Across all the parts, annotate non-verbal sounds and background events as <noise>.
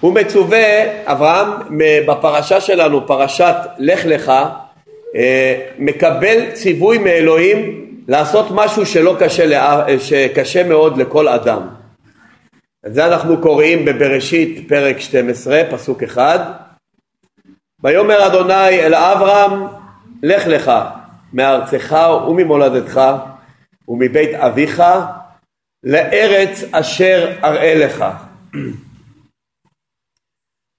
הוא מצווה, אברהם בפרשה שלנו, פרשת לך לך, אה, מקבל ציווי מאלוהים לעשות משהו שלא קשה, שקשה מאוד לכל אדם. את זה אנחנו קוראים בבראשית פרק 12 פסוק אחד ויאמר אדוני אל אברהם לך לך מארצך וממולדתך ומבית אביך לארץ אשר אראה לך. <clears throat>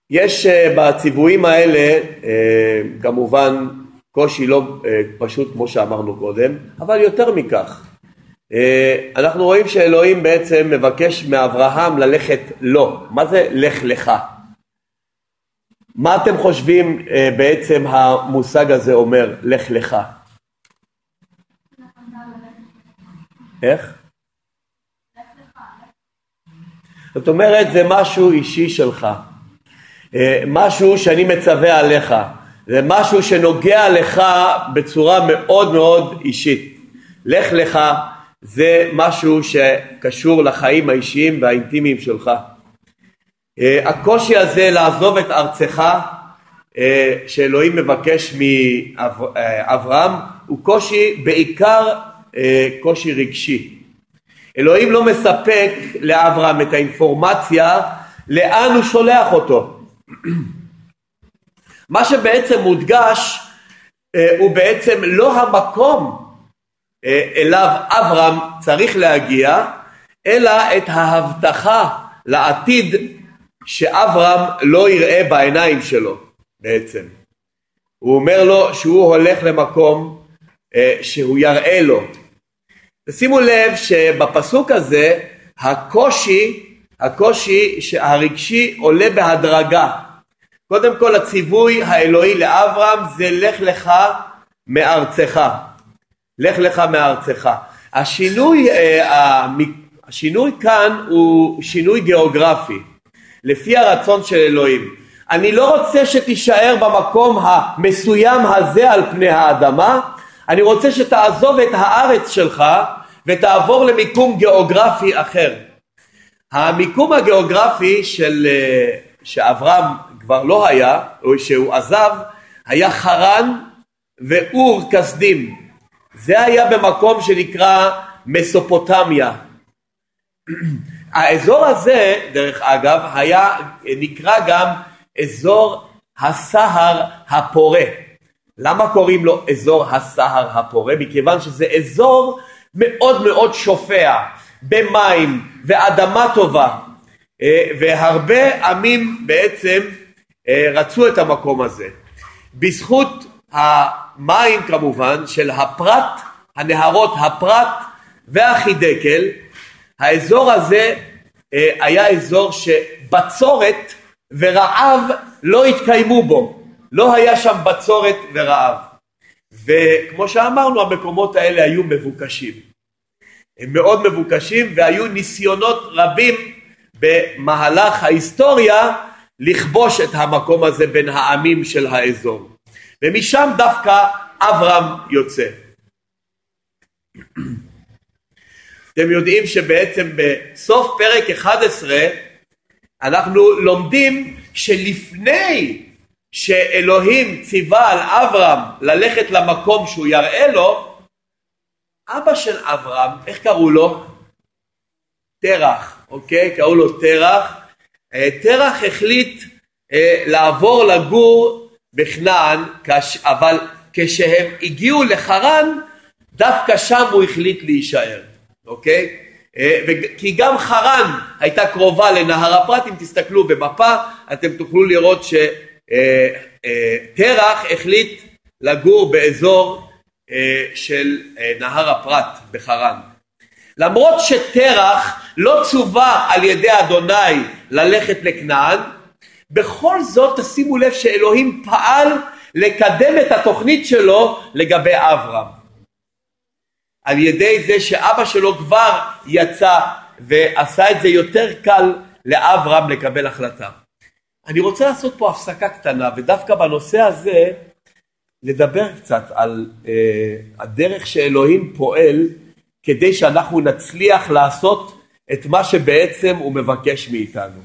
יש אה, בציוויים האלה אה, כמובן קושי לא אה, פשוט כמו שאמרנו קודם, אבל יותר מכך. אנחנו רואים שאלוהים בעצם מבקש מאברהם ללכת לו. מה זה לך לך? מה אתם חושבים בעצם המושג הזה אומר, לך לך? איך? זאת אומרת זה משהו אישי שלך, משהו שאני מצווה עליך, זה משהו שנוגע לך בצורה מאוד מאוד אישית. לך לך זה משהו שקשור לחיים האישיים והאינטימיים שלך. אה, הקושי הזה לעזוב את ארצך אה, שאלוהים מבקש מאברהם הוא קושי בעיקר קושי רגשי. אלוהים לא מספק לאברהם את האינפורמציה לאן הוא שולח אותו. <clears throat> מה שבעצם מודגש אה, הוא בעצם לא המקום אה, אליו אברהם צריך להגיע, אלא את ההבטחה לעתיד שאברהם לא יראה בעיניים שלו בעצם. הוא אומר לו שהוא הולך למקום אה, שהוא יראה לו ושימו לב שבפסוק הזה הקושי, הקושי הרגשי עולה בהדרגה. קודם כל הציווי האלוהי לאברהם זה לך לך מארצך. לך לך מארצך. השינוי, אה, השינוי כאן הוא שינוי גיאוגרפי, לפי הרצון של אלוהים. אני לא רוצה שתישאר במקום המסוים הזה על פני האדמה, אני רוצה שתעזוב את הארץ שלך ותעבור למיקום גיאוגרפי אחר. המיקום הגיאוגרפי של, אה, שאברהם כבר לא היה, או שהוא עזב, היה חרן ואור כסדים. זה היה במקום שנקרא מסופוטמיה. האזור הזה, דרך אגב, היה נקרא גם אזור הסהר הפורה. למה קוראים לו אזור הסהר הפורה? מכיוון שזה אזור מאוד מאוד שופע במים ואדמה טובה אה, והרבה עמים בעצם רצו את המקום הזה. בזכות המים כמובן של הפרת, הנהרות הפרת והחידקל, האזור הזה אה, היה אזור שבצורת ורעב לא התקיימו בו, לא היה שם בצורת ורעב. וכמו שאמרנו המקומות האלה היו מבוקשים. הם מאוד מבוקשים והיו ניסיונות רבים במהלך ההיסטוריה לכבוש את המקום הזה בין העמים של האזור. ומשם דווקא אברהם יוצא. <clears throat> אתם יודעים שבעצם בסוף פרק 11 אנחנו לומדים שלפני שאלוהים ציווה על אברהם ללכת למקום שהוא יראה לו, אבא של אברהם, איך קראו לו? תרח, אוקיי? קראו לו תרח. תרח החליט אה, לעבור לגור בכנען, אבל כשהם הגיעו לחרן, דווקא שם הוא החליט להישאר, אוקיי? אה, כי גם חרן הייתה קרובה לנהר הפרת, אם תסתכלו במפה אתם תוכלו לראות ש... אה, החליט לגור באזור של נהר הפרת בחרן. למרות שתרח לא צווה על ידי אדוני ללכת לכנען, בכל זאת תשימו לב שאלוהים פעל לקדם את התוכנית שלו לגבי אברהם. על ידי זה שאבא שלו כבר יצא ועשה את זה יותר קל לאברהם לקבל החלטה. אני רוצה לעשות פה הפסקה קטנה ודווקא בנושא הזה לדבר קצת על אה, הדרך שאלוהים פועל כדי שאנחנו נצליח לעשות את מה שבעצם הוא מבקש מאיתנו.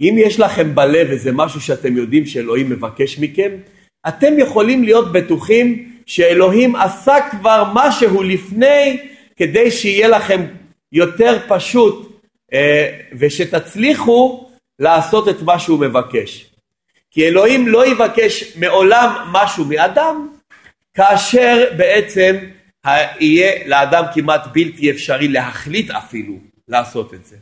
אם יש לכם בלב איזה משהו שאתם יודעים שאלוהים מבקש מכם, אתם יכולים להיות בטוחים שאלוהים עשה כבר משהו לפני כדי שיהיה לכם יותר פשוט אה, ושתצליחו לעשות את מה שהוא מבקש. כי אלוהים לא יבקש מעולם משהו מאדם כאשר בעצם יהיה לאדם כמעט בלתי אפשרי להחליט אפילו לעשות את זה.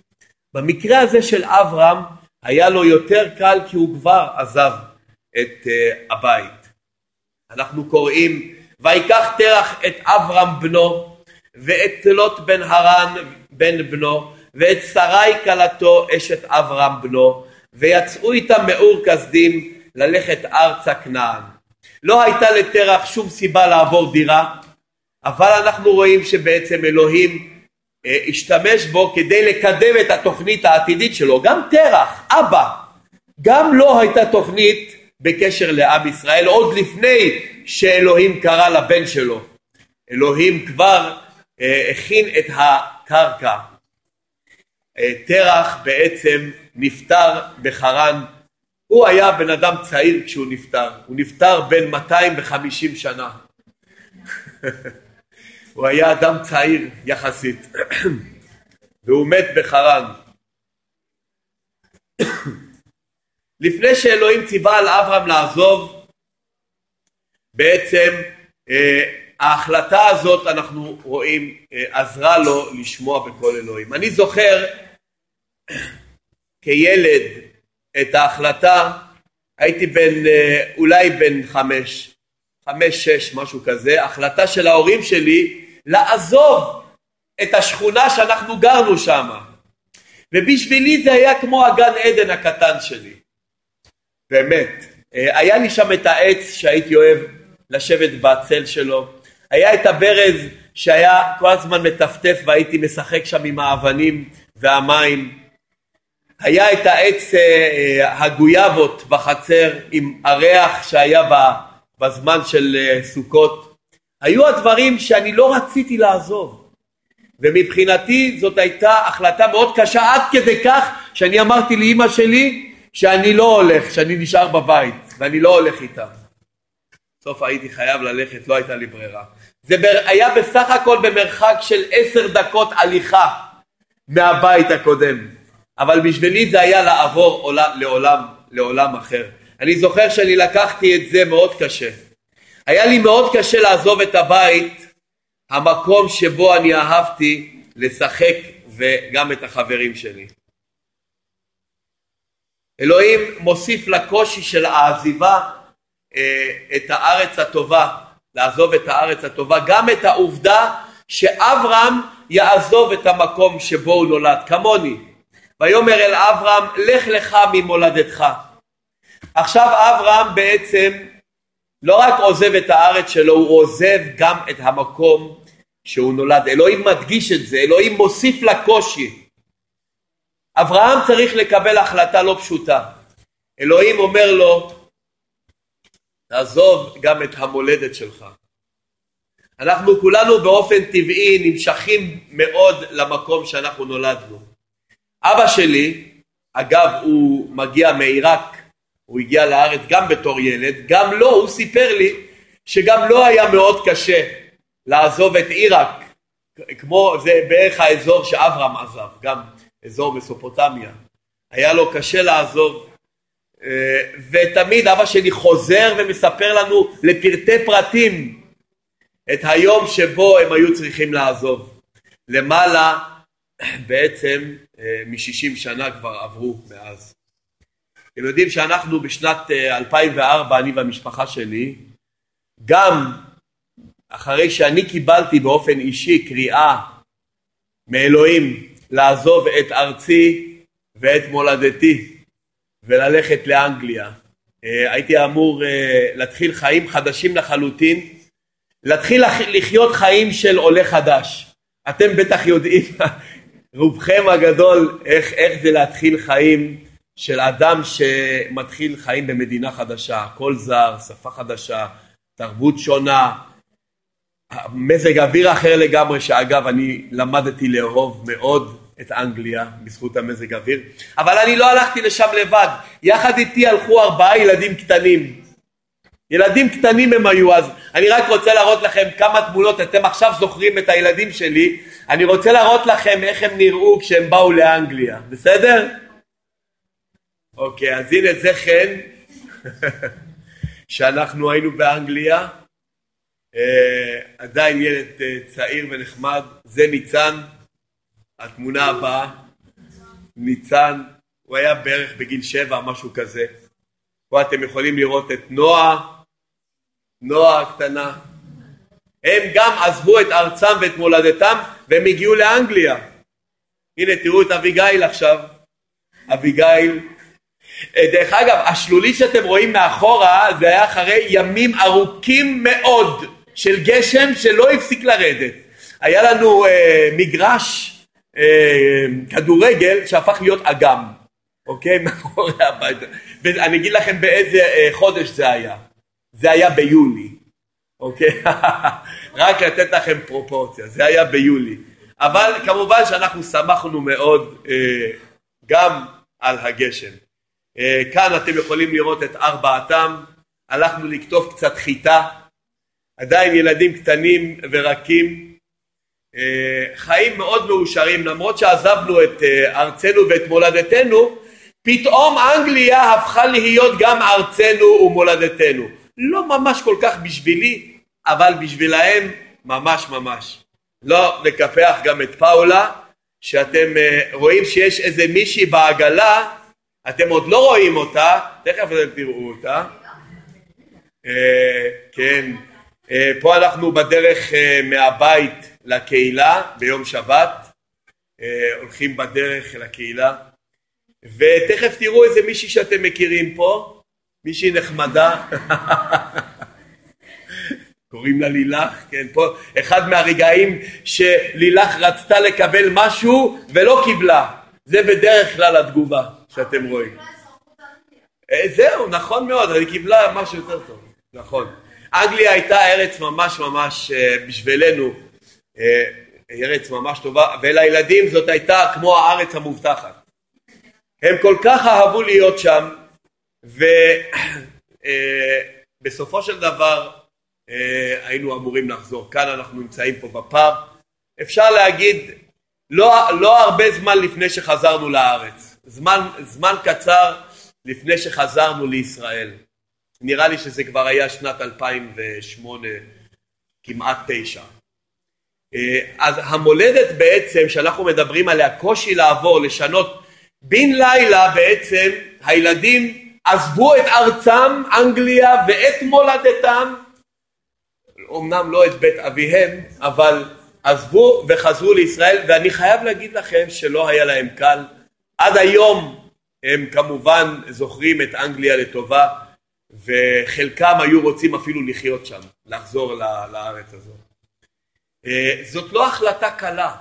במקרה הזה של אברהם היה לו יותר קל כי הוא כבר עזב את uh, הבית. אנחנו קוראים ויקח תרח את אברהם בנו ואת לוט בן הרן בן בנו ואת שרי כלתו אשת אברהם בנו ויצאו איתם מאור כסדים ללכת ארצה כנען. לא הייתה לתרח שום סיבה לעבור דירה אבל אנחנו רואים שבעצם אלוהים אה, השתמש בו כדי לקדם את התוכנית העתידית שלו. גם תרח, אבא, גם לא הייתה תוכנית בקשר לעם ישראל עוד לפני שאלוהים קרא לבן שלו. אלוהים כבר אה, הכין את הקרקע. אה, תרח בעצם נפטר בחרן. הוא היה בן אדם צעיר כשהוא נפטר. הוא נפטר בן 250 שנה. <laughs> הוא היה אדם צעיר יחסית, <clears throat> והוא מת בחרן. <clears throat> לפני שאלוהים ציווה על אברהם לעזוב, בעצם אה, ההחלטה הזאת אנחנו רואים אה, עזרה לו לשמוע בקול אלוהים. אני זוכר <clears throat> כילד את ההחלטה, הייתי בן, אה, אולי בן חמש, חמש, שש, משהו כזה, החלטה של ההורים שלי לעזוב את השכונה שאנחנו גרנו שם. ובשבילי זה היה כמו הגן עדן הקטן שלי. באמת. אה, היה לי שם את העץ שהייתי אוהב לשבת בצל שלו. היה את הברז שהיה כל הזמן מטפטף והייתי משחק שם עם האבנים והמים. היה את העץ אה, אה, הגויאבות בחצר עם הריח שהיה בזמן של סוכות. היו הדברים שאני לא רציתי לעזוב ומבחינתי זאת הייתה החלטה מאוד קשה עד כדי כך שאני אמרתי לאימא שלי שאני לא הולך, שאני נשאר בבית ואני לא הולך איתה. בסוף הייתי חייב ללכת, לא הייתה לי ברירה. זה היה בסך הכל במרחק של עשר דקות הליכה מהבית הקודם, אבל בשבילי זה היה לעבור לעולם, לעולם אחר. אני זוכר שאני לקחתי את זה מאוד קשה. היה לי מאוד קשה לעזוב את הבית, המקום שבו אני אהבתי לשחק וגם את החברים שלי. אלוהים מוסיף לקושי של העזיבה אה, את הארץ הטובה, לעזוב את הארץ הטובה, גם את העובדה שאברהם יעזוב את המקום שבו הוא נולד, כמוני. ויאמר אל אברהם, לך לך ממולדתך. עכשיו אברהם בעצם לא רק עוזב את הארץ שלו, הוא עוזב גם את המקום שהוא נולד. אלוהים מדגיש את זה, אלוהים מוסיף לקושי. אברהם צריך לקבל החלטה לא פשוטה. אלוהים אומר לו, תעזוב גם את המולדת שלך. אנחנו כולנו באופן טבעי נמשכים מאוד למקום שאנחנו נולדנו. אבא שלי, אגב הוא מגיע מעיראק, הוא הגיע לארץ גם בתור ילד, גם לו, הוא סיפר לי שגם לו היה מאוד קשה לעזוב את עיראק, כמו זה בערך האזור שאברהם עזב, גם אזור מסופוטמיה. היה לו קשה לעזוב, אה, ותמיד אבא שלי חוזר ומספר לנו לפרטי פרטים את היום שבו הם היו צריכים לעזוב. למעלה בעצם אה, מ-60 שנה כבר עברו מאז. אתם יודעים שאנחנו בשנת 2004, אה, אני והמשפחה שלי, גם אחרי שאני קיבלתי באופן אישי קריאה מאלוהים לעזוב את ארצי ואת מולדתי וללכת לאנגליה. אה, הייתי אמור אה, להתחיל חיים חדשים לחלוטין, להתחיל לחיות חיים של עולה חדש. אתם בטח יודעים, <laughs> רובכם הגדול, איך, איך זה להתחיל חיים של אדם שמתחיל חיים במדינה חדשה, קול זר, שפה חדשה, תרבות שונה, מזג אוויר אחר לגמרי, שאגב אני למדתי לאהוב מאוד את אנגליה בזכות המזג אוויר, אבל אני לא הלכתי לשם לבד, יחד איתי הלכו ארבעה ילדים קטנים. ילדים קטנים הם היו אז, אני רק רוצה להראות לכם כמה תמונות, אתם עכשיו זוכרים את הילדים שלי, אני רוצה להראות לכם איך הם נראו כשהם באו לאנגליה, בסדר? אוקיי, אז הנה זה חן, <laughs> שאנחנו היינו באנגליה, אה, עדיין ילד אה, צעיר ונחמד, זה ניצן, התמונה הבאה, ניצן, הוא היה בערך בגיל שבע, משהו כזה. פה אתם יכולים לראות את נועה, נועה הקטנה. הם גם עזבו את ארצם ואת מולדתם והם הגיעו לאנגליה. הנה תראו את אביגיל עכשיו. אביגיל. אה, דרך אגב, השלולי שאתם רואים מאחורה זה היה אחרי ימים ארוכים מאוד של גשם שלא הפסיק לרדת. היה לנו אה, מגרש אה, כדורגל שהפך להיות אגם, אוקיי? <laughs> מאחורי הבית. ואני אגיד לכם באיזה אה, חודש זה היה. זה היה ביולי, אוקיי? <laughs> רק לתת לכם פרופורציה, זה היה ביולי. אבל כמובן שאנחנו שמחנו מאוד אה, גם על הגשם. אה, כאן אתם יכולים לראות את ארבעתם, הלכנו לקטוף קצת חיטה, עדיין ילדים קטנים ורקים, אה, חיים מאוד מאושרים. למרות שעזבנו את אה, ארצנו ואת מולדתנו פתאום אנגליה הפכה להיות גם ארצנו ומולדתנו. לא ממש כל כך בשבילי אבל בשבילהם ממש ממש. לא נקפח גם את פאולה שאתם רואים שיש איזה מישהי בעגלה אתם עוד לא רואים אותה תכף אתם תראו אותה. כן. פה אנחנו בדרך מהבית לקהילה ביום שבת, אה, הולכים בדרך לקהילה, ותכף תראו איזה מישהי שאתם מכירים פה, מישהי נחמדה, <laughs> קוראים לה לילך, כן, פה אחד מהרגעים שלילך רצתה לקבל משהו ולא קיבלה, זה בדרך כלל התגובה שאתם רואים. אה, זהו, נכון מאוד, היא קיבלה משהו יותר טוב, נכון. אנגליה הייתה ארץ ממש ממש אה, בשבילנו אה, ארץ ממש טובה, ולילדים זאת הייתה כמו הארץ המובטחת. הם כל כך אהבו להיות שם, ובסופו של דבר היינו אמורים לחזור. כאן אנחנו נמצאים פה בפארק. אפשר להגיד, לא, לא הרבה זמן לפני שחזרנו לארץ, זמן, זמן קצר לפני שחזרנו לישראל. נראה לי שזה כבר היה שנת 2008, כמעט תשע. אה, אז המולדת בעצם שאנחנו מדברים עליה, קושי לעבור, לשנות, בן לילה בעצם הילדים עזבו את ארצם, אנגליה, ואת מולדתם, אמנם לא את בית אביהם, אבל עזבו וחזרו לישראל, ואני חייב להגיד לכם שלא היה להם קל. עד היום הם כמובן זוכרים את אנגליה לטובה, וחלקם היו רוצים אפילו לחיות שם, לחזור לארץ הזאת. אה, זאת לא החלטה קלה.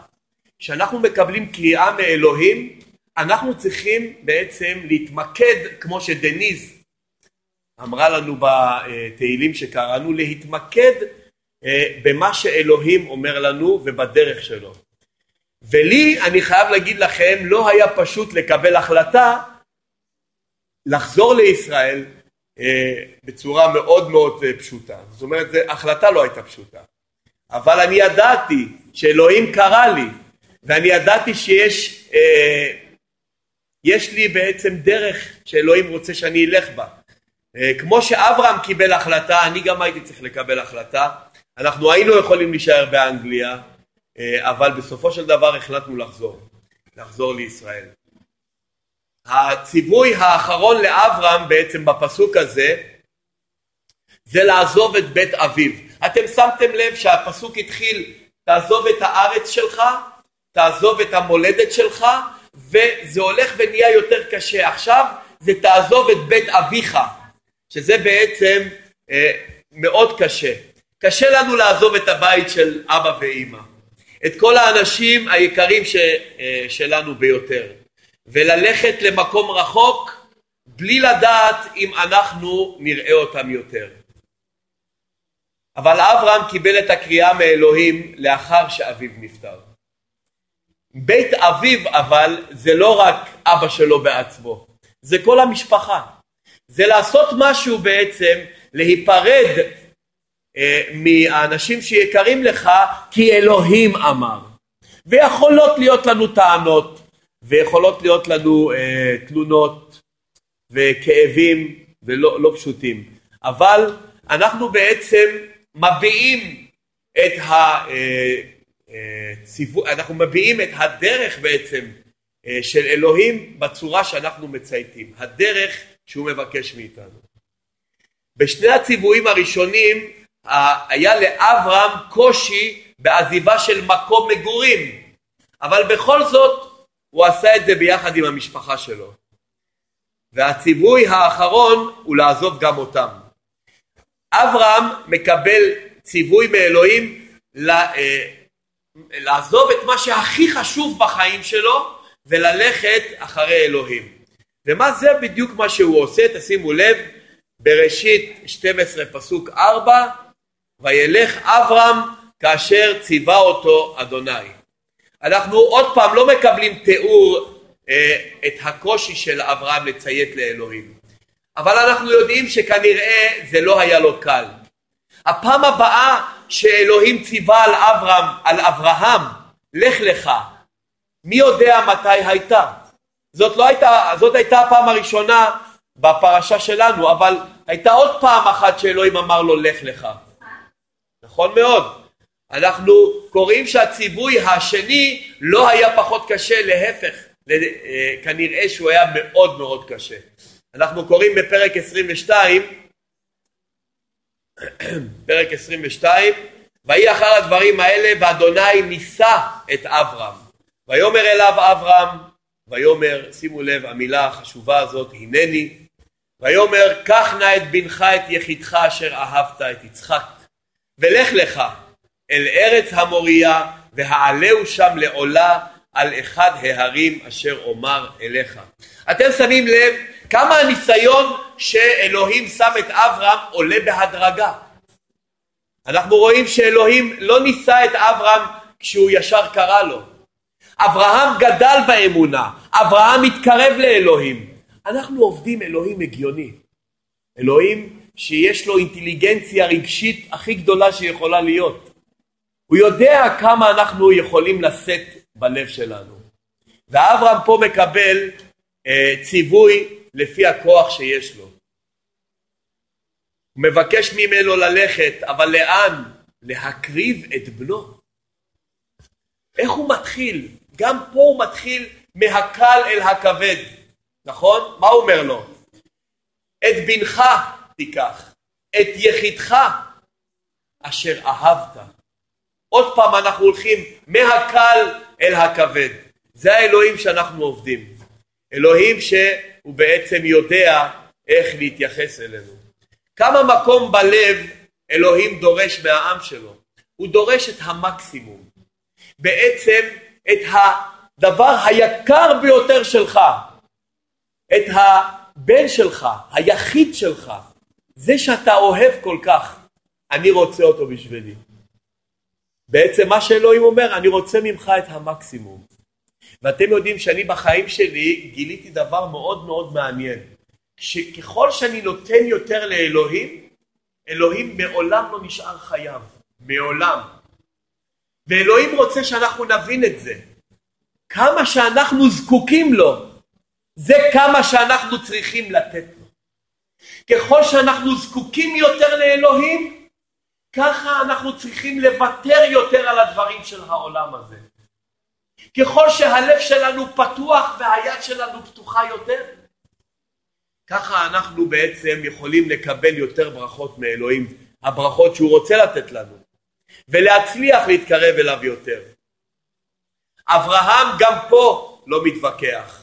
כשאנחנו מקבלים קריאה מאלוהים, אנחנו צריכים בעצם להתמקד, כמו שדניז אמרה לנו בתהילים שקראנו, להתמקד אה, במה שאלוהים אומר לנו ובדרך שלו. ולי, אני חייב להגיד לכם, לא היה פשוט לקבל החלטה לחזור לישראל אה, בצורה מאוד מאוד פשוטה. זאת אומרת, החלטה לא הייתה פשוטה. אבל אני ידעתי שאלוהים קרא לי ואני ידעתי שיש אה, לי בעצם דרך שאלוהים רוצה שאני אלך בה. אה, כמו שאברהם קיבל החלטה, אני גם הייתי צריך לקבל החלטה. אנחנו היינו יכולים להישאר באנגליה, אה, אבל בסופו של דבר החלטנו לחזור, לחזור לישראל. הציווי האחרון לאברהם בעצם בפסוק הזה זה לעזוב את בית אביו. אתם שמתם לב שהפסוק התחיל תעזוב את הארץ שלך, תעזוב את המולדת שלך, וזה הולך ונהיה יותר קשה. עכשיו זה תעזוב את בית אביך, שזה בעצם אה, מאוד קשה. קשה לנו לעזוב את הבית של אבא ואימא, את כל האנשים היקרים ש, אה, שלנו ביותר, וללכת למקום רחוק בלי לדעת אם אנחנו נראה אותם יותר. אבל אברהם קיבל את הקריאה מאלוהים לאחר שאביו נפטר. בית אביו אבל זה לא רק אבא שלו בעצמו, זה כל המשפחה. זה לעשות משהו בעצם, להיפרד מהאנשים שיקרים לך כי אלוהים אמר. ויכולות להיות לנו טענות, ויכולות להיות לנו אה, תלונות וכאבים ולא לא פשוטים, אבל אנחנו בעצם מביעים את הציווי, אה, אה, אנחנו מביעים את הדרך בעצם אה, של אלוהים בצורה שאנחנו מצייתים, הדרך שהוא מבקש מאיתנו. בשני הציוויים הראשונים היה לאברהם קושי בעזיבה של מקום מגורים, אבל בכל זאת הוא עשה את זה ביחד עם המשפחה שלו. והציווי האחרון הוא לעזוב גם אותם. אברהם מקבל ציווי מאלוהים אה, לעזוב את מה שהכי חשוב בחיים שלו וללכת אחרי אלוהים. ומה זה בדיוק מה שהוא עושה? תשימו לב, בראשית 12 פסוק 4 וילך אברהם כאשר ציווה אותו אדוני. אנחנו עוד פעם לא מקבלים תיאור אה, את הקושי של אברהם לציית לאלוהים. אבל אנחנו יודעים שכנראה זה לא היה לו קל. הפעם הבאה שאלוהים ציווה על אברהם, על אברהם, לך לך, מי יודע מתי הייתה? זאת לא הייתה, זאת הייתה הפעם הראשונה בפרשה שלנו, אבל הייתה עוד פעם אחת שאלוהים אמר לו לך לך. נכון מאוד. אנחנו קוראים שהציווי השני לא היה פחות קשה, להפך, אה, כנראה שהוא היה מאוד מאוד קשה. אנחנו קוראים בפרק 22, <clears throat> פרק 22, ויהי אחר הדברים האלה ואדוני נישא את אברהם. ויאמר אליו אברהם, ויאמר, שימו לב המילה החשובה הזאת, הנני, ויאמר קח נא את בנך את יחידך אשר אהבת את יצחק, ולך לך אל ארץ המוריה והעלהו שם לעולה על אחד ההרים אשר אומר אליך. אתם שמים לב כמה הניסיון שאלוהים שם את אברהם עולה בהדרגה. אנחנו רואים שאלוהים לא ניסה את אברהם כשהוא ישר קרא לו. אברהם גדל באמונה, אברהם התקרב לאלוהים. אנחנו עובדים אלוהים הגיוני. אלוהים שיש לו אינטליגנציה רגשית הכי גדולה שיכולה להיות. הוא יודע כמה אנחנו יכולים לשאת בלב שלנו. ואברהם פה מקבל אה, ציווי לפי הכוח שיש לו. הוא מבקש ממנו ללכת, אבל לאן? להקריב את בנו. איך הוא מתחיל? גם פה הוא מתחיל מהקל אל הכבד, נכון? מה הוא אומר לו? את בנך תיקח, את יחידך אשר אהבת. עוד פעם אנחנו הולכים מהקל אל הכבד. זה האלוהים שאנחנו עובדים. אלוהים שהוא בעצם יודע איך להתייחס אלינו. כמה מקום בלב אלוהים דורש מהעם שלו? הוא דורש את המקסימום. בעצם את הדבר היקר ביותר שלך, את הבן שלך, היחיד שלך, זה שאתה אוהב כל כך, אני רוצה אותו בשבילי. בעצם מה שאלוהים אומר, אני רוצה ממך את המקסימום. ואתם יודעים שאני בחיים שלי גיליתי דבר מאוד מאוד מעניין. שככל שאני נותן יותר לאלוהים, אלוהים מעולם לא נשאר חייב. מעולם. ואלוהים רוצה שאנחנו נבין את זה. כמה שאנחנו זקוקים לו, זה כמה שאנחנו צריכים לתת לו. ככל שאנחנו זקוקים יותר לאלוהים, ככה אנחנו צריכים לוותר יותר על הדברים של העולם הזה. ככל שהלב שלנו פתוח והיד שלנו פתוחה יותר, ככה אנחנו בעצם יכולים לקבל יותר ברכות מאלוהים, הברכות שהוא רוצה לתת לנו, ולהצליח להתקרב אליו יותר. אברהם גם פה לא מתווכח,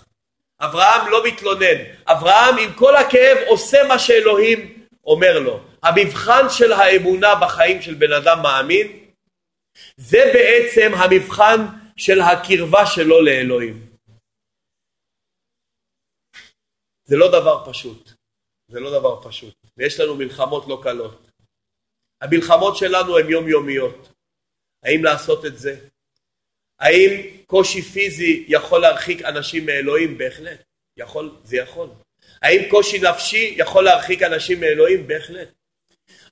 אברהם לא מתלונן, אברהם עם כל הכאב עושה מה שאלוהים אומר לו. המבחן של האמונה בחיים של בן אדם מאמין זה בעצם המבחן של הקרבה שלו לאלוהים. זה לא דבר פשוט, זה לא דבר פשוט, ויש לנו מלחמות לא קלות. המלחמות שלנו הן יומיומיות. האם לעשות את זה? האם קושי פיזי יכול להרחיק אנשים מאלוהים? בהחלט. יכול, זה יכול. האם קושי נפשי יכול להרחיק אנשים מאלוהים? בהחלט.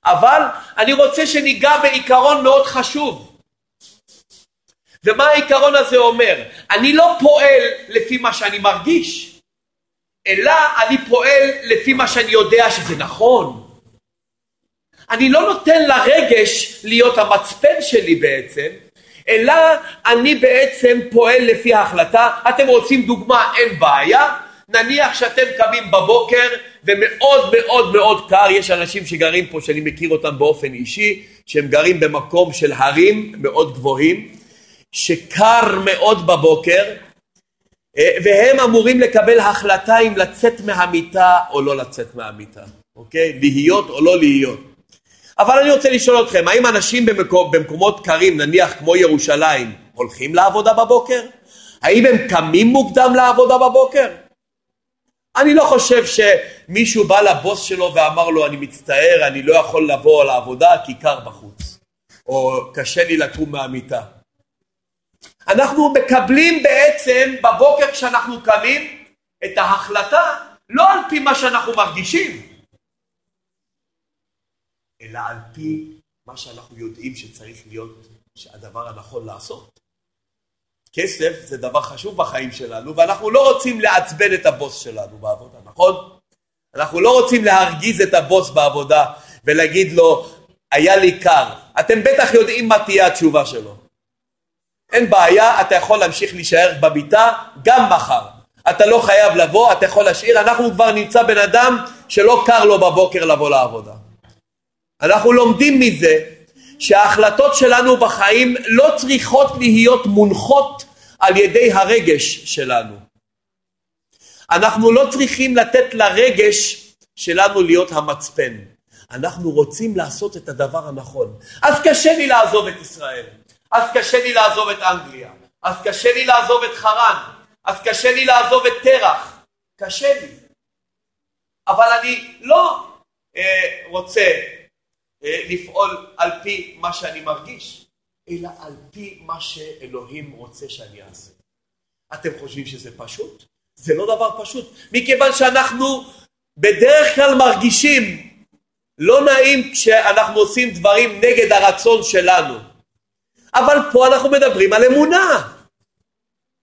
אבל אני רוצה שניגע בעיקרון מאוד חשוב. ומה העיקרון הזה אומר? אני לא פועל לפי מה שאני מרגיש, אלא אני פועל לפי מה שאני יודע שזה נכון. אני לא נותן לרגש להיות המצפן שלי בעצם, אלא אני בעצם פועל לפי ההחלטה. אתם רוצים דוגמה? אין בעיה. נניח שאתם קמים בבוקר ומאוד מאוד מאוד קר, יש אנשים שגרים פה שאני מכיר אותם באופן אישי, שהם גרים במקום של הרים מאוד גבוהים, שקר מאוד בבוקר, אה, והם אמורים לקבל החלטה אם לצאת מהמיטה או לא לצאת מהמיטה, אוקיי? להיות או לא להיות. אבל אני רוצה לשאול אתכם, האם אנשים במקום, במקומות קרים, נניח כמו ירושלים, הולכים לעבודה בבוקר? האם הם קמים מוקדם לעבודה בבוקר? אני לא חושב שמישהו בא לבוס שלו ואמר לו אני מצטער אני לא יכול לבוא לעבודה כי קר בחוץ או קשה לי לקום מהמיטה. אנחנו מקבלים בעצם בבוקר כשאנחנו קמים את ההחלטה לא על פי מה שאנחנו מרגישים אלא על פי מה שאנחנו יודעים שצריך להיות הדבר הנכון לעשות. כסף זה דבר חשוב בחיים שלנו ואנחנו לא רוצים לעצבן את הבוס שלנו בעבודה, נכון? אנחנו לא רוצים להרגיז את הבוס בעבודה ולהגיד לו היה לי קר. אתם בטח יודעים מה תהיה התשובה שלו. אין בעיה, אתה יכול להמשיך להישאר במיטה גם מחר. אתה לא חייב לבוא, אתה יכול להשאיר, אנחנו כבר נמצא בן אדם שלא קר לו בבוקר לבוא לעבודה. אנחנו לומדים מזה שההחלטות שלנו בחיים לא צריכות להיות מונחות על ידי הרגש שלנו. אנחנו לא צריכים לתת לרגש שלנו להיות המצפן. אנחנו רוצים לעשות את הדבר הנכון. אז קשה לי לעזוב את ישראל, אז קשה לי לעזוב את אנגליה, אז קשה לי לעזוב את חרן, אז קשה לי לעזוב את תרח, קשה לי. אבל אני לא אה, רוצה לפעול על פי מה שאני מרגיש, אלא על פי מה שאלוהים רוצה שאני אעשה. אתם חושבים שזה פשוט? זה לא דבר פשוט, מכיוון שאנחנו בדרך כלל מרגישים לא נעים כשאנחנו עושים דברים נגד הרצון שלנו. אבל פה אנחנו מדברים על אמונה.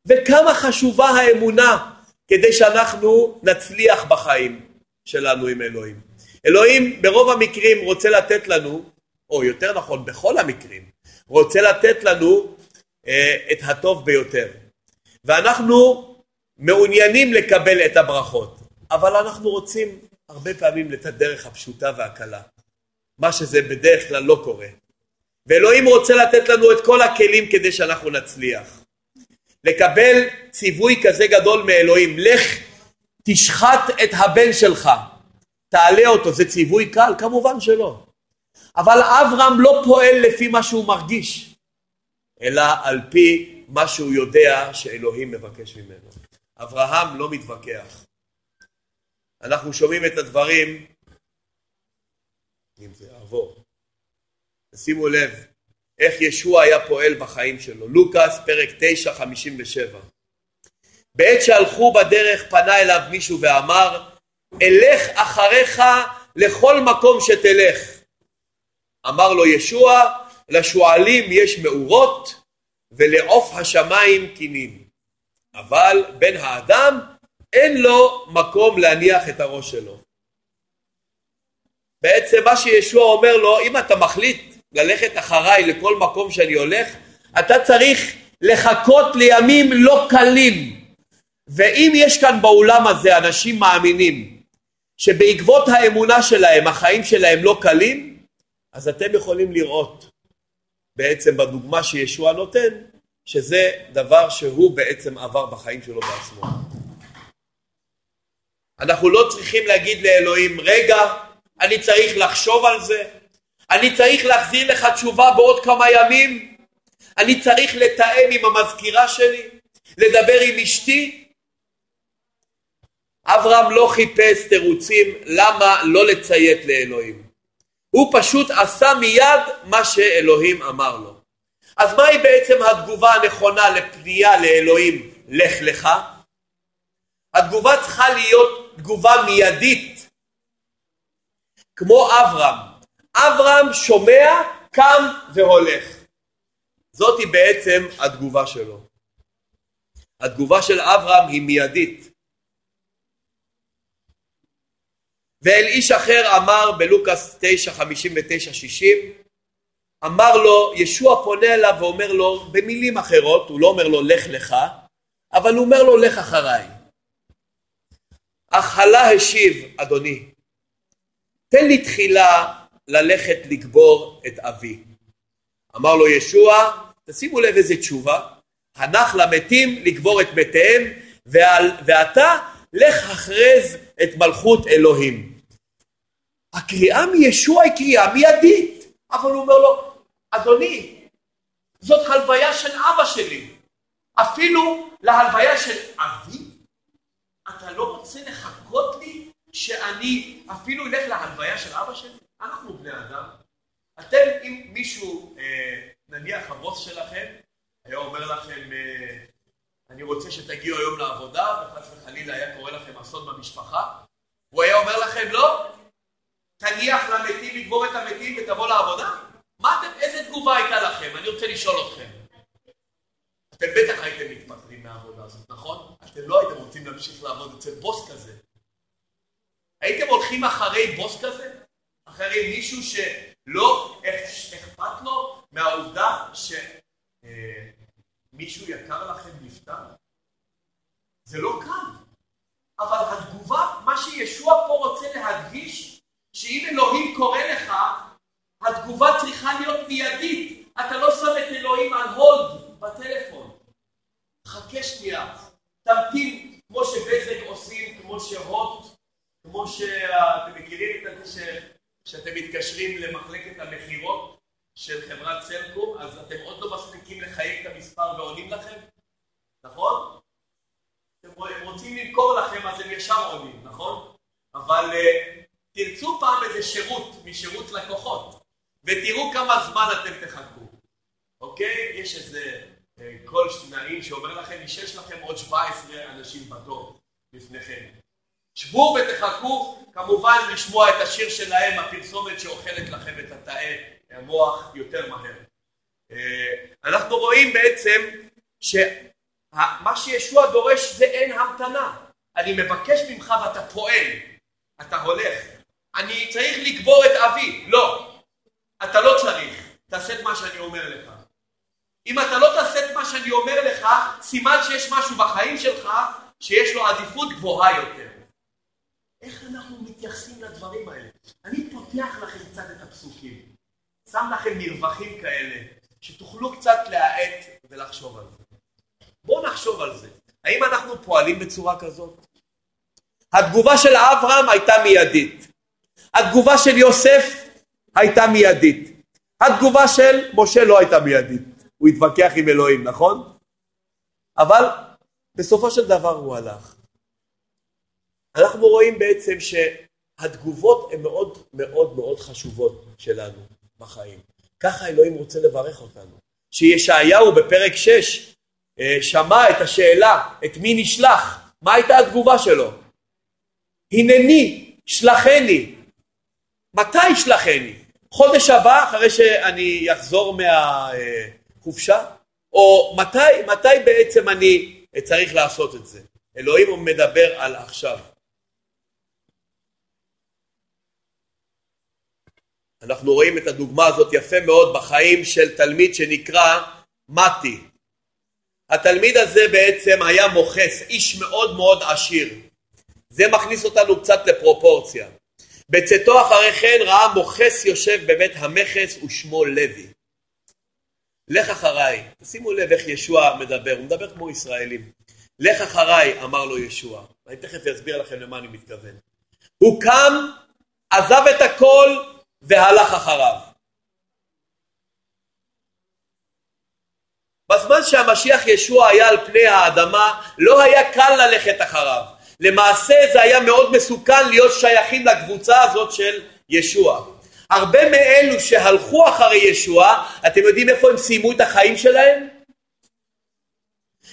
וכמה חשובה האמונה כדי שאנחנו נצליח בחיים שלנו עם אלוהים. אלוהים ברוב המקרים רוצה לתת לנו, או יותר נכון בכל המקרים, רוצה לתת לנו אה, את הטוב ביותר. ואנחנו מעוניינים לקבל את הברכות, אבל אנחנו רוצים הרבה פעמים את הדרך הפשוטה והקלה, מה שזה בדרך כלל לא קורה. ואלוהים רוצה לתת לנו את כל הכלים כדי שאנחנו נצליח. לקבל ציווי כזה גדול מאלוהים, לך תשחט את הבן שלך, תעלה אותו, זה ציווי קל? כמובן שלא. אבל אברהם לא פועל לפי מה שהוא מרגיש, אלא על פי מה שהוא יודע שאלוהים מבקש ממנו. אברהם לא מתווכח. אנחנו שומעים את הדברים, אם זה יעבור, שימו לב איך ישוע היה פועל בחיים שלו. לוקאס, פרק 9, 57. בעת שהלכו בדרך פנה אליו מישהו ואמר, אלך אחריך לכל מקום שתלך. אמר לו ישוע, לשועלים יש מאורות ולעוף השמיים קינים, אבל בן האדם אין לו מקום להניח את הראש שלו. בעצם מה שישוע אומר לו, אם אתה מחליט ללכת אחריי לכל מקום שאני הולך, אתה צריך לחכות לימים לא קלים. ואם יש כאן באולם הזה אנשים מאמינים שבעקבות האמונה שלהם החיים שלהם לא קלים, אז אתם יכולים לראות בעצם בדוגמה שישוע נותן, שזה דבר שהוא בעצם עבר בחיים שלו בעצמו. אנחנו לא צריכים להגיד לאלוהים, רגע, אני צריך לחשוב על זה, אני צריך להחזיר לך תשובה בעוד כמה ימים, אני צריך לתאם עם המזכירה שלי, לדבר עם אשתי. אברהם לא חיפש תירוצים למה לא לציית לאלוהים. הוא פשוט עשה מיד מה שאלוהים אמר לו. אז מהי בעצם התגובה הנכונה לפנייה לאלוהים לך לך? התגובה צריכה להיות תגובה מיידית כמו אברהם. אברהם שומע, קם והולך. זאתי בעצם התגובה שלו. התגובה של אברהם היא מיידית. ואל איש אחר אמר בלוקאס 9, 59, 60, אמר לו, ישוע פונה אליו ואומר לו במילים אחרות, הוא לא אומר לו לך לך, אבל הוא אומר לו לך אחריי. אך הלה השיב, אדוני, תן לי תחילה ללכת לקבור את אבי. אמר לו ישוע, תשימו לב איזה תשובה, הנח למתים לקבור את מתיהם, ועל, ואתה לך הכרז את מלכות אלוהים. הקריאה מישוע היא קריאה מיידית, אבל הוא אומר לו, אדוני, זאת הלוויה של אבא שלי, אפילו להלוויה של אבי, אתה לא רוצה לחכות לי שאני אפילו אלך להלוויה של אבא שלי? אנחנו בני אדם. אתם, אם מישהו, אה, נניח הבוס שלכם, היה אומר לכם, אה, אני רוצה שתגיעו היום לעבודה, וחס וחלילה היה קורה לכם אסון במשפחה, הוא היה אומר לכם, לא, תניח למתים לגבור את המתים ותבוא לעבודה? מה אתם, איזה תגובה הייתה לכם? אני רוצה לשאול אתכם. אתם בטח הייתם מתפטרים מהעבודה הזאת, נכון? אתם לא הייתם רוצים להמשיך לעבוד אצל בוס כזה. הייתם הולכים אחרי בוס כזה? אחרי מישהו שלא אכפת לו מהעובדה שמישהו אה, יקר לכם נפטר? זה לא קל. אבל התגובה, מה שישוע פה רוצה להדגיש, שאם אלוהים קורא לך, התגובה צריכה להיות מיידית. אתה לא שם את אלוהים על הולד בטלפון. חכה שנייה, תמתין כמו שבזק עושים, כמו שהוט, כמו שאתם מכירים את זה שאתם מתקשרים למחלקת המכירות של חברת סלקום, אז אתם עוד לא מספיקים לחייג את המספר ועונים לכם, נכון? הם רוצים למכור לכם אז הם ישר עונים, נכון? אבל uh, תרצו פעם איזה שירות משירות לקוחות ותראו כמה זמן אתם תחכו, אוקיי? יש איזה uh, קול שניים שאומר לכם שיש לכם עוד 17 אנשים בתור לפניכם. שבו ותחכו כמובן לשמוע את השיר שלהם, הפרסומת שאוכלת לכם את התאי המוח יותר מהר. אה, אנחנו רואים בעצם שמה שישוע דורש זה אין המתנה. אני מבקש ממך ואתה פועל, אתה הולך. אני צריך לקבור את אבי. לא, אתה לא צריך. תעשה את מה שאני אומר לך. אם אתה לא תעשה את מה שאני אומר לך, סימן שיש משהו בחיים שלך שיש לו עדיפות גבוהה יותר. איך אנחנו מתייחסים לדברים האלה? אני פותח לכם קצת את הפסוקים, שם לכם מרווחים כאלה, שתוכלו קצת להאט ולחשוב על זה. בואו נחשוב על זה. האם אנחנו פועלים בצורה כזאת? התגובה של אברהם הייתה מיידית. התגובה של יוסף הייתה מיידית. התגובה של משה לא הייתה מיידית. הוא התווכח עם אלוהים, נכון? אבל בסופו של דבר הוא הלך. אנחנו רואים בעצם שהתגובות הן מאוד מאוד מאוד חשובות שלנו בחיים. ככה אלוהים רוצה לברך אותנו. שישעיהו בפרק 6 אה, שמע את השאלה, את מי נשלח, מה הייתה התגובה שלו? הנני, שלחני. מתי שלחני? חודש הבא, אחרי שאני אחזור מהחופשה? או מתי, מתי בעצם אני צריך לעשות את זה? אלוהים מדבר על עכשיו. אנחנו רואים את הדוגמה הזאת יפה מאוד בחיים של תלמיד שנקרא מתי. התלמיד הזה בעצם היה מוכס, איש מאוד מאוד עשיר. זה מכניס אותנו קצת לפרופורציה. בצאתו אחרי כן ראה מוכס יושב בבית המכס ושמו לוי. לך אחריי, שימו לב איך ישוע מדבר, הוא מדבר כמו ישראלים. לך אחריי, אמר לו ישוע. אני תכף אסביר לכם למה אני מתכוון. הוא קם, עזב את הכל והלך אחריו. בזמן שהמשיח ישוע היה על פני האדמה, לא היה קל ללכת אחריו. למעשה זה היה מאוד מסוכן להיות שייכים לקבוצה הזאת של ישוע. הרבה מאלו שהלכו אחרי ישוע, אתם יודעים איפה הם סיימו את החיים שלהם?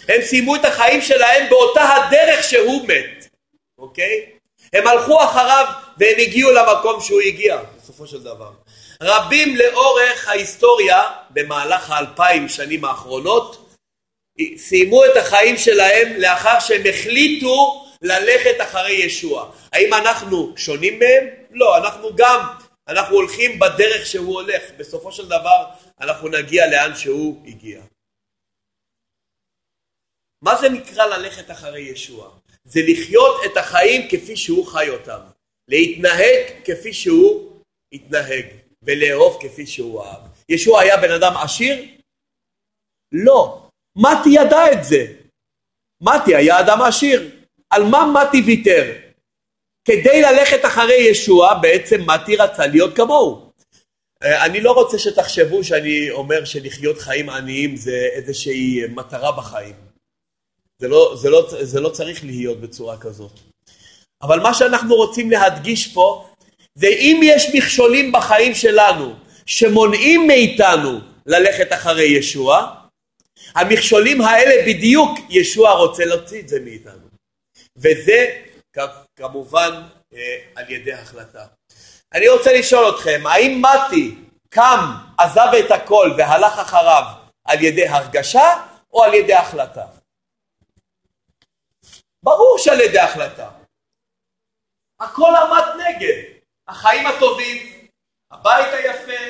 הם סיימו את החיים שלהם באותה הדרך שהוא מת, אוקיי? הם הלכו אחריו והם הגיעו למקום שהוא הגיע, בסופו של דבר. רבים לאורך ההיסטוריה, במהלך האלפיים שנים האחרונות, סיימו את החיים שלהם לאחר שהם החליטו ללכת אחרי ישוע. האם אנחנו שונים מהם? לא, אנחנו גם, אנחנו הולכים בדרך שהוא הולך. בסופו של דבר אנחנו נגיע לאן שהוא הגיע. מה זה נקרא ללכת אחרי ישוע? זה לחיות את החיים כפי שהוא חי אותם. להתנהג כפי שהוא התנהג. ולאהוב כפי שהוא אהב. ישוע היה בן אדם עשיר? לא. מתי ידע את זה. מתי היה אדם עשיר. על מה מתי ויתר? כדי ללכת אחרי ישוע בעצם מתי רצה להיות כמוהו. אה, אני לא רוצה שתחשבו שאני אומר שלחיות חיים עניים זה איזושהי מטרה בחיים. זה לא, זה, לא, זה לא צריך להיות בצורה כזאת. אבל מה שאנחנו רוצים להדגיש פה ואם יש מכשולים בחיים שלנו שמונעים מאיתנו ללכת אחרי ישוע, המכשולים האלה בדיוק ישוע רוצה להוציא את זה מאיתנו. וזה כמובן אה, על ידי החלטה. אני רוצה לשאול אתכם, האם מתי קם, עזב את הכל והלך אחריו על ידי הרגשה או על ידי החלטה? ברור שעל ידי החלטה. הכל עמד נגד. החיים הטובים, הבית היפה,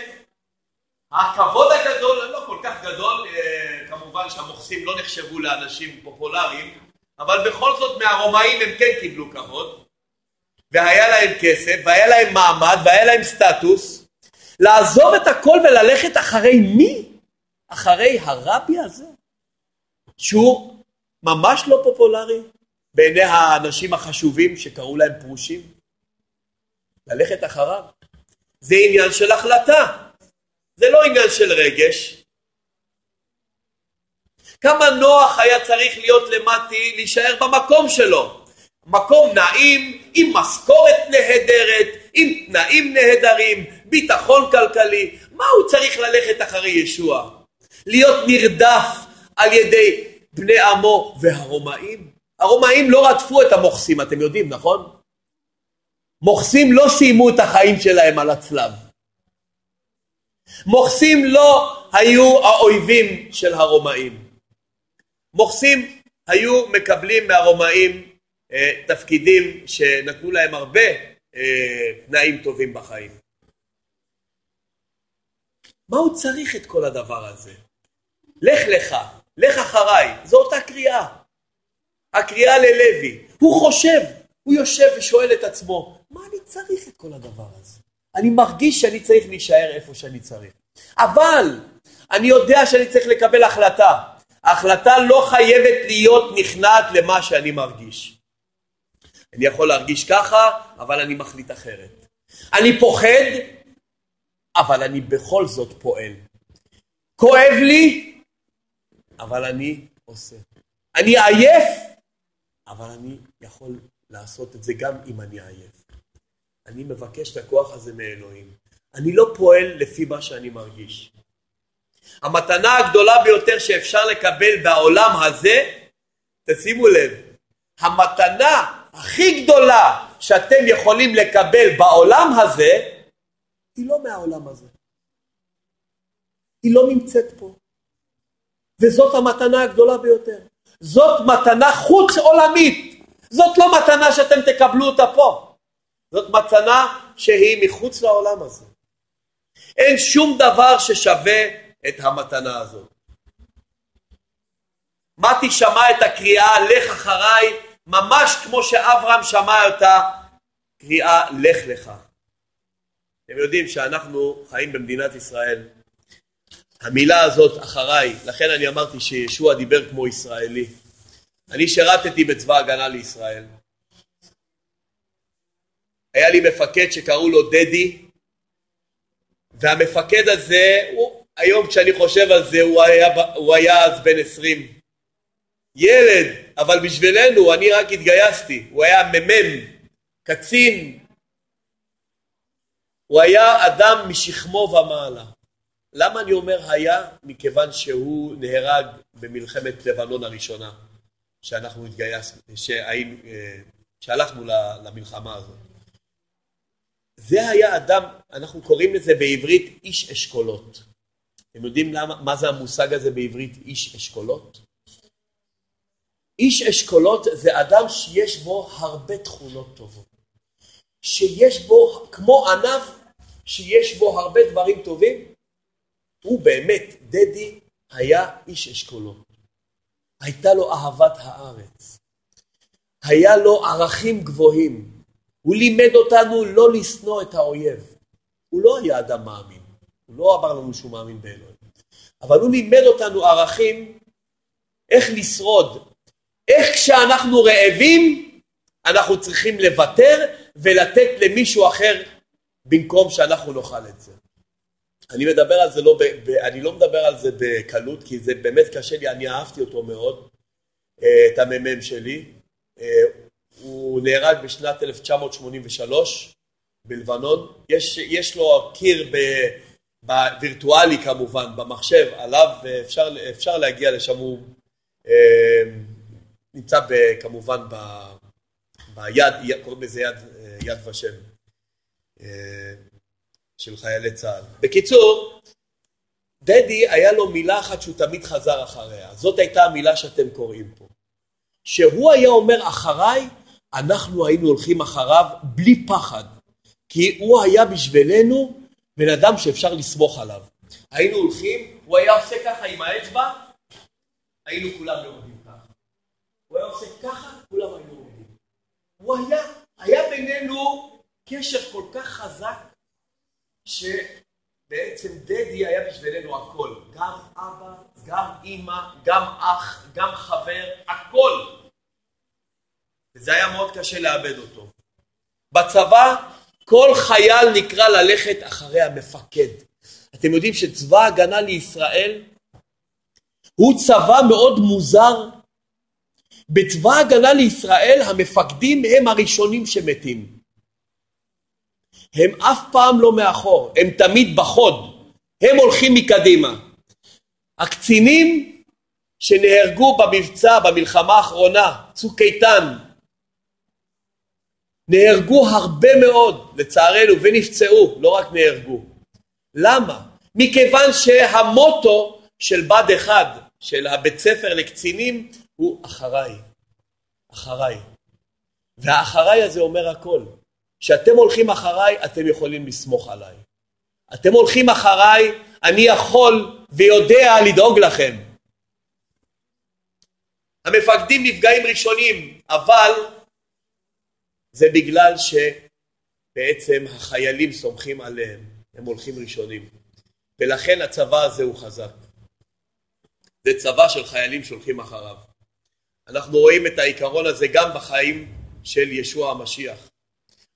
הכבוד הגדול, לא כל כך גדול, אה, כמובן שהמוכסים לא נחשבו לאנשים פופולריים, אבל בכל זאת מהרומאים הם כן קיבלו כבוד, והיה להם כסף, והיה להם מעמד, והיה להם סטטוס, לעזוב את הכל וללכת אחרי מי? אחרי הרבי הזה, שהוא ממש לא פופולרי בעיני האנשים החשובים שקראו להם פרושים. ללכת אחריו. זה עניין של החלטה, זה לא עניין של רגש. כמה נוח היה צריך להיות למטי להישאר במקום שלו. מקום נעים, עם משכורת נהדרת, עם תנאים נהדרים, ביטחון כלכלי. מה הוא צריך ללכת אחרי ישוע? להיות נרדף על ידי בני עמו והרומאים? הרומאים לא רדפו את המוכסים, אתם יודעים, נכון? מוכסים לא סיימו את החיים שלהם על הצלב. מוכסים לא היו האויבים של הרומאים. מוכסים היו מקבלים מהרומאים אה, תפקידים שנתנו להם הרבה אה, תנאים טובים בחיים. מה הוא צריך את כל הדבר הזה? לך לך, לך אחריי, זו אותה קריאה. הקריאה ללוי. הוא חושב, הוא יושב ושואל את עצמו, מה אני צריך את כל הדבר הזה? אני מרגיש שאני צריך להישאר איפה שאני צריך. אבל אני יודע שאני צריך לקבל החלטה. ההחלטה לא חייבת להיות נכנעת למה שאני מרגיש. אני יכול להרגיש ככה, אבל אני מחליט אחרת. אני פוחד, אבל אני בכל זאת פועל. כואב לי, אבל אני עושה. אני עייף, אבל אני יכול לעשות את זה גם אם אני עייף. אני מבקש את הכוח הזה מאלוהים. אני לא פועל לפי מה שאני מרגיש. המתנה הגדולה ביותר שאפשר לקבל בעולם הזה, תשימו לב, המתנה הכי גדולה שאתם יכולים לקבל בעולם הזה, היא לא מהעולם הזה. היא לא נמצאת פה. וזאת המתנה הגדולה ביותר. זאת מתנה חוץ עולמית. זאת לא מתנה שאתם תקבלו אותה פה. זאת מתנה שהיא מחוץ לעולם הזה. אין שום דבר ששווה את המתנה הזאת. מתי שמע את הקריאה לך אחריי ממש כמו שאברהם שמע את הקריאה לך לך. אתם יודעים שאנחנו חיים במדינת ישראל. המילה הזאת אחריי, לכן אני אמרתי שישוע דיבר כמו ישראלי. אני שירתתי בצבא הגנה לישראל. היה לי מפקד שקראו לו דדי, והמפקד הזה, הוא, היום כשאני חושב על זה, הוא היה, הוא היה אז בן עשרים. ילד, אבל בשבילנו, אני רק התגייסתי, הוא היה מ"מ, קצין. הוא היה אדם משכמו ומעלה. למה אני אומר היה? מכיוון שהוא נהרג במלחמת לבנון הראשונה, שאנחנו התגייסנו, שהיינו, אה, שהלכנו למלחמה הזאת. זה היה אדם, אנחנו קוראים לזה בעברית איש אשכולות. אתם יודעים למה, מה זה המושג הזה בעברית איש אשכולות? איש אשכולות זה אדם שיש בו הרבה תכונות טובות. שיש בו, כמו ענב, שיש בו הרבה דברים טובים, הוא באמת, דדי היה איש אשכולות. הייתה לו אהבת הארץ. היה לו ערכים גבוהים. הוא לימד אותנו לא לשנוא את האויב. הוא לא היה אדם מאמין. הוא לא אמר לנו שהוא מאמין באלוהים. אבל הוא לימד אותנו ערכים איך לשרוד. איך כשאנחנו רעבים אנחנו צריכים לוותר ולתת למישהו אחר במקום שאנחנו נאכל את זה. אני מדבר על זה לא, ב, ב, אני לא מדבר על זה בקלות, כי זה באמת קשה לי, אני אהבתי אותו מאוד, אה, את המ"מ שלי. אה, הוא נהרג בשנת 1983 בלבנון. יש, יש לו קיר ב, בווירטואלי כמובן, במחשב, עליו, אפשר, אפשר להגיע לשם, הוא אה, נמצא ב, כמובן ב, ביד, קוראים לזה יד, יד ושם. של חיילי צה"ל. בקיצור, דדי היה לו מילה אחת שהוא תמיד חזר אחריה, זאת הייתה המילה שאתם קוראים פה. שהוא היה אומר אחריי, אנחנו היינו הולכים אחריו בלי פחד, כי הוא היה בשבילנו בן אדם שאפשר לסמוך עליו. היינו הולכים, הוא היה עושה ככה עם האצבע, היינו כולם יורדים ככה. הוא היה עושה ככה, כולם היינו יורדים. הוא היה, היה בינינו קשר כל כך חזק שבעצם דדי היה בשבילנו הכל, גם אבא, גם אימא, גם אח, גם חבר, הכל. וזה היה מאוד קשה לאבד אותו. בצבא כל חייל נקרא ללכת אחרי המפקד. אתם יודעים שצבא ההגנה לישראל הוא צבא מאוד מוזר. בצבא ההגנה לישראל המפקדים הם הראשונים שמתים. הם אף פעם לא מאחור, הם תמיד בחוד, הם הולכים מקדימה. הקצינים שנהרגו במבצע, במלחמה האחרונה, צוק איתן, נהרגו הרבה מאוד, לצערנו, ונפצעו, לא רק נהרגו. למה? מכיוון שהמוטו של בד אחד, של הבית ספר לקצינים, הוא אחריי. אחריי. והאחריי הזה אומר הכל. כשאתם הולכים אחריי, אתם יכולים לסמוך עליי. אתם הולכים אחריי, אני יכול ויודע לדאוג לכם. המפקדים נפגעים ראשונים, אבל זה בגלל שבעצם החיילים סומכים עליהם, הם הולכים ראשונים. ולכן הצבא הזה הוא חזק. זה צבא של חיילים שהולכים אחריו. אנחנו רואים את העיקרון הזה גם בחיים של ישוע המשיח.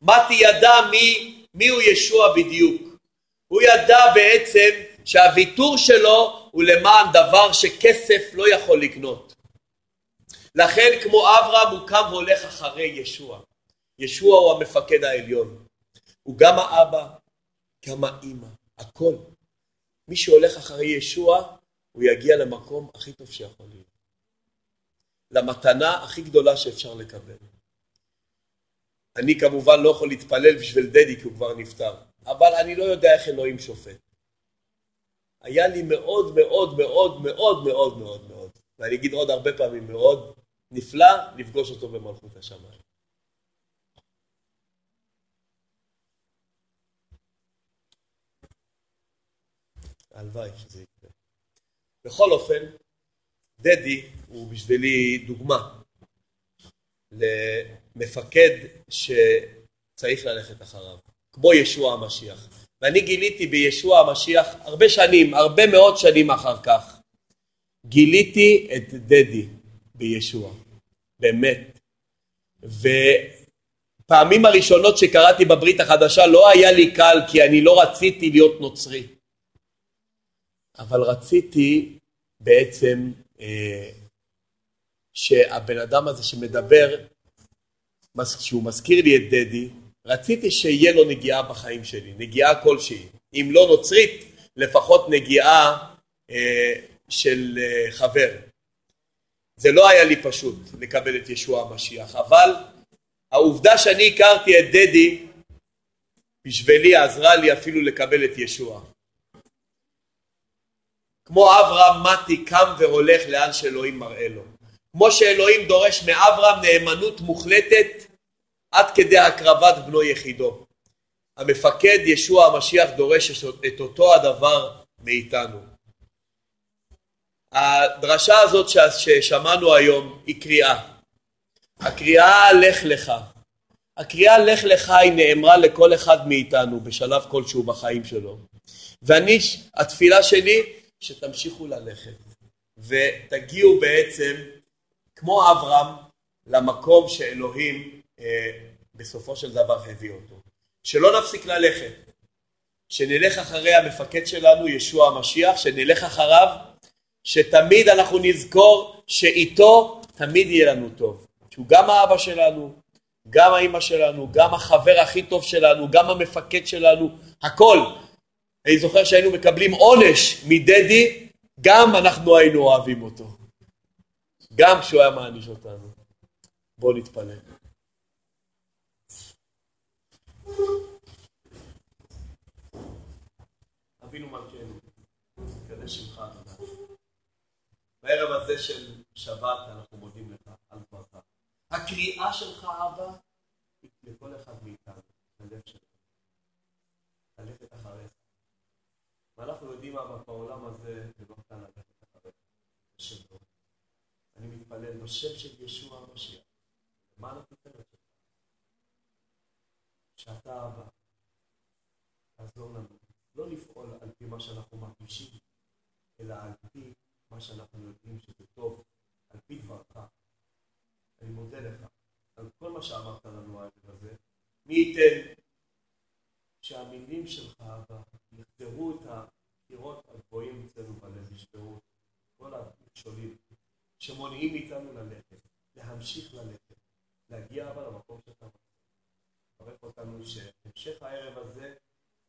מתי ידע מי, מי הוא ישוע בדיוק. הוא ידע בעצם שהוויתור שלו הוא למען דבר שכסף לא יכול לקנות. לכן כמו אברהם הוא קם והולך אחרי ישוע. ישוע הוא המפקד העליון. הוא גם האבא, גם האימא, הכל. מי שהולך אחרי ישוע הוא יגיע למקום הכי טוב שיכול להיות. למתנה הכי גדולה שאפשר לקבל. אני כמובן לא יכול להתפלל בשביל דדי כי הוא כבר נפטר, אבל אני לא יודע איך אלוהים שופט. היה לי מאוד מאוד מאוד מאוד מאוד מאוד מאוד, ואני אגיד עוד הרבה פעמים מאוד, נפלא לפגוש אותו במלכות השמיים. הלוואי שזה יקרה. בכל אופן, דדי הוא בשבילי דוגמה מפקד שצריך ללכת אחריו, כמו ישוע המשיח. ואני גיליתי בישוע המשיח הרבה שנים, הרבה מאוד שנים אחר כך, גיליתי את דדי בישוע, באמת. ופעמים הראשונות שקראתי בברית החדשה לא היה לי קל כי אני לא רציתי להיות נוצרי, אבל רציתי בעצם אה, שהבן אדם הזה שמדבר כשהוא מזכיר לי את דדי, רציתי שיהיה לו נגיעה בחיים שלי, נגיעה כלשהי. אם לא נוצרית, לפחות נגיעה אה, של אה, חבר. זה לא היה לי פשוט לקבל את ישוע המשיח, אבל העובדה שאני הכרתי את דדי בשבילי עזרה לי אפילו לקבל את ישוע. כמו אברהם מתי קם והולך לאן שאלוהים מראה לו. כמו שאלוהים דורש מאברהם נאמנות מוחלטת עד כדי הקרבת בנו יחידו. המפקד ישוע המשיח דורש את אותו הדבר מאיתנו. הדרשה הזאת ששמענו היום היא קריאה. הקריאה לך לך. הקריאה לך לך היא נאמרה לכל אחד מאיתנו בשלב כלשהו בחיים שלו. ואני, התפילה שלי שתמשיכו ללכת ותגיעו בעצם כמו אברהם למקום שאלוהים בסופו של דבר הביא אותו. שלא נפסיק ללכת, שנלך אחרי המפקד שלנו ישוע המשיח, שנלך אחריו, שתמיד אנחנו נזכור שאיתו תמיד יהיה לנו טוב, שהוא גם האבא שלנו, גם האימא שלנו, גם החבר הכי טוב שלנו, גם המפקד שלנו, הכל. אני זוכר שהיינו מקבלים עונש מדדי, גם אנחנו היינו אוהבים אותו. גם כשהוא היה מעניש אותנו. בואו נתפלל. אבינו מלכנו, קדש שמך בערב הזה של שבת אנחנו מודים לך על דברך. הקריאה שלך אבא היא לכל אחד מאיתנו, ללב שלנו. ללכת אחריך. ואנחנו יודעים אבא בעולם הזה זה לא קל ללכת אחריך. אני מתפלל בשם של ישוע המשיח, למען התפארת שלך, שאתה אבא, תעזור לנו לא לפעול על פי מה שאנחנו מרגישים, אלא על פי מה שאנחנו יודעים שזה טוב, על פי דברך. אני מודה לך על כל מה שאמרת לנו הערב הזה. מי ייתן שהמילים שלך, אבא, יחדרו את הקירות הגבוהים אצלנו בלב, ישברו כל המכשולים שמונעים מאיתנו ללכת, להמשיך ללכת, להגיע אבל למקום שאתה. מברך אותנו שהמשך הערב הזה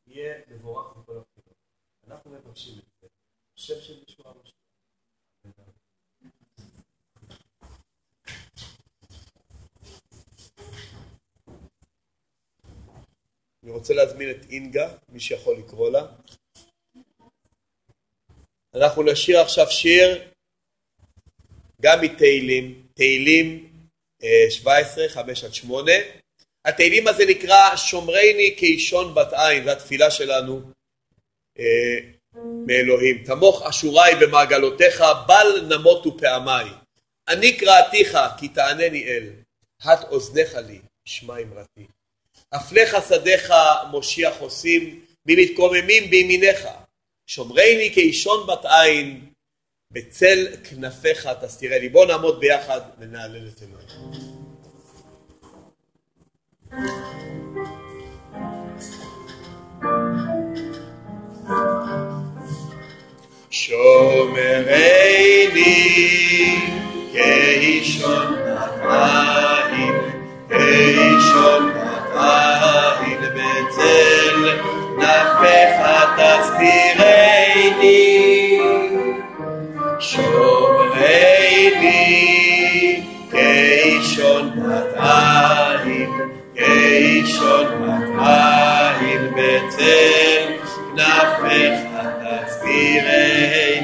יהיה מבורך מכל הבחינות. אנחנו מבקשים את זה. השם של ישוע המשיח. אני רוצה להזמין את אינגה, מי שיכול לקרוא לה. אנחנו נשאיר עכשיו שיר גם מתהילים, תהילים 17, אה, 5 עד 8. התהילים הזה נקרא שומרני כאישון בת עין, זו התפילה שלנו אה, מאלוהים. תמוך אשורי במעגלותיך, בל נמותו פעמיי. אני קראתיך כי תענני אל, הט אוזניך לי, שמע אמרתי. אפלך שדיך מושיע חוסים, ממתקוממים בימיניך. שומרני כאישון בת עין, בצל כנפיך תסתירני. בואו נעמוד ביחד ונהלל את. שומרני כאישון עין, כאישון עין בצל נפך תסתירני נפך תסתירני.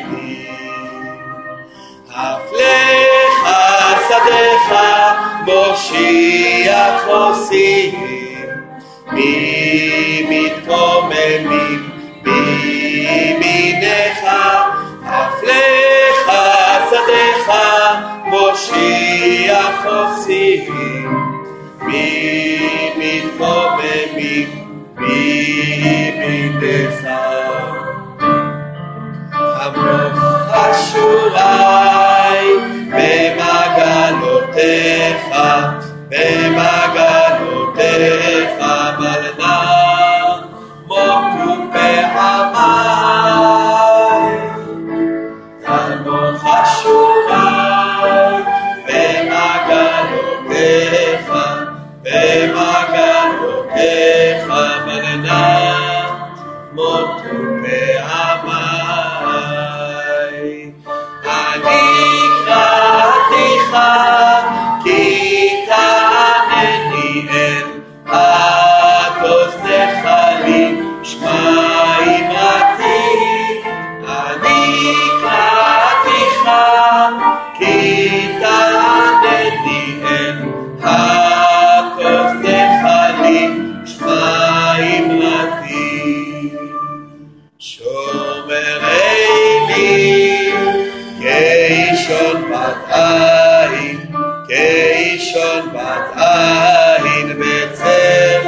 כאישון בת עין, כאישון בת עין בצל,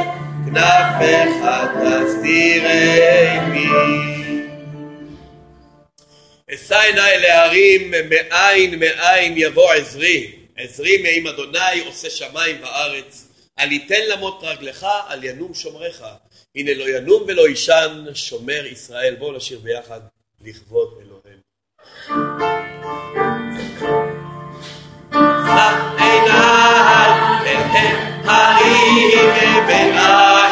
כנפיך תסתירי מי. אשא עיניי להרים, מאין מאין יבוא עזרי, עזרי מעם אדוני עושה שמיים וארץ. אל יתן למות רגלך, אל ינום שומרך. הנה לא ינום ולא יישן, שומר ישראל. בואו נשיר ביחד לכבוד אלוהינו. Harihi Benai.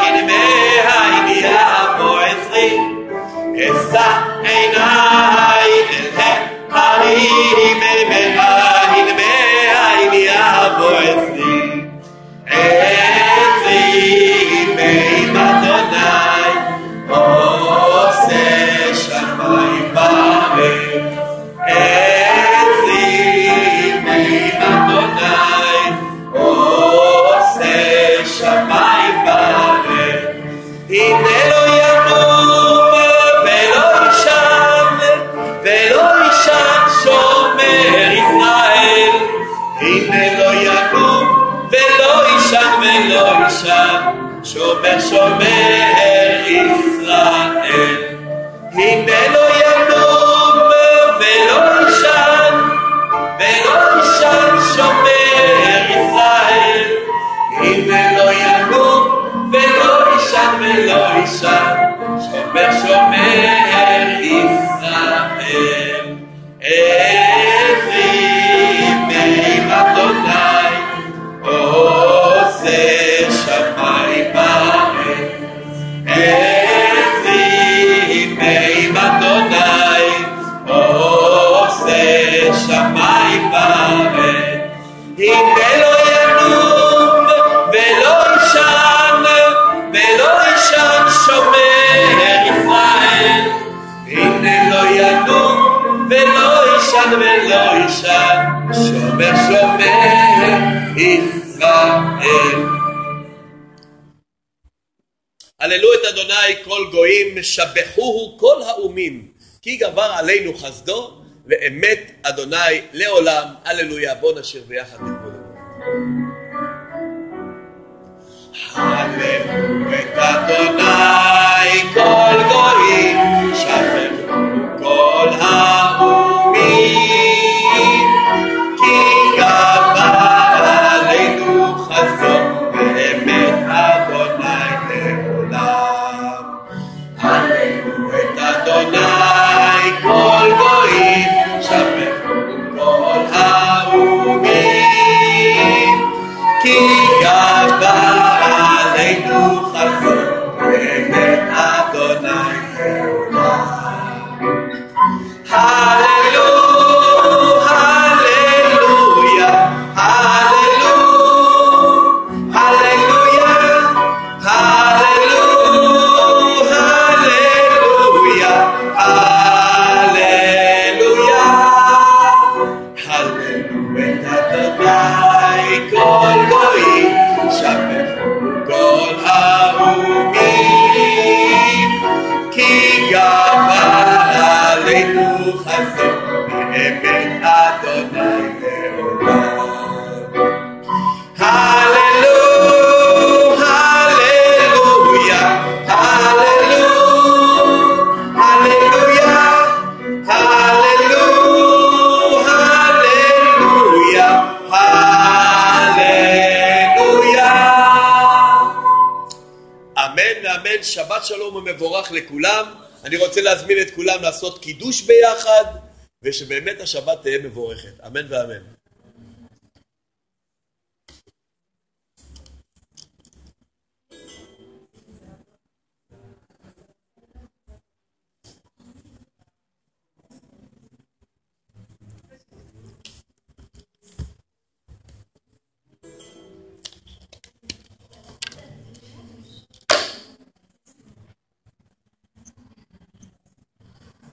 שומר שומר ישראל, הנה לא י... אדוני כל גויים, שבחוהו כל האומים, כי גבר עלינו חסדו, ואמת אדוני לעולם, הללויה. בוא נשאיר ביחד את כבודו. הללו את אדוני כל גויים, שבחו כל האומים. לעשות קידוש ביחד, ושבאמת השבת תהיה מבורכת. אמן ואמן.